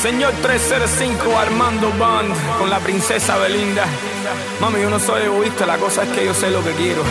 Señor 305 Armando Band con la princesa Belinda. Mami, yo no soy egoísta, la cosa es que yo sé lo que quiero.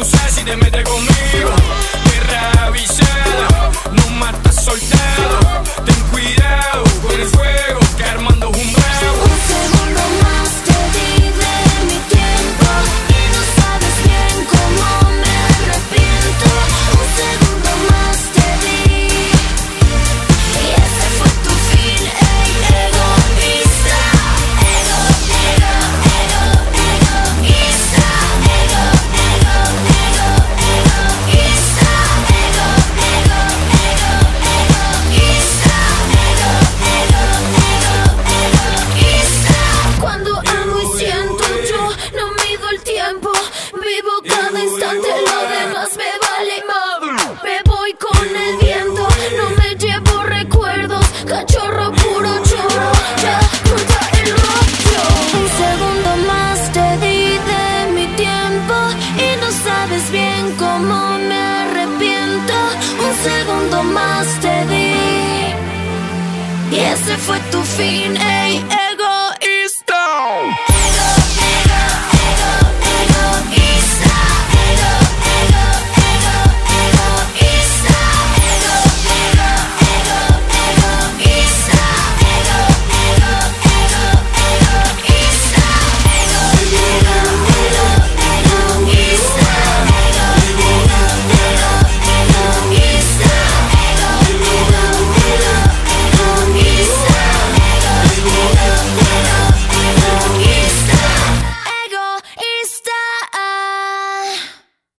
Tú sabes si te metes conmigo. Instante, lo demás me vale más. Me voy con el viento, no me llevo recuerdos, cachorro puro choro, ya corta el rollo. Un segundo más te di de mi tiempo y no sabes bien cómo me arrepiento. Un segundo más te di y ese fue tu fin, ey, ey.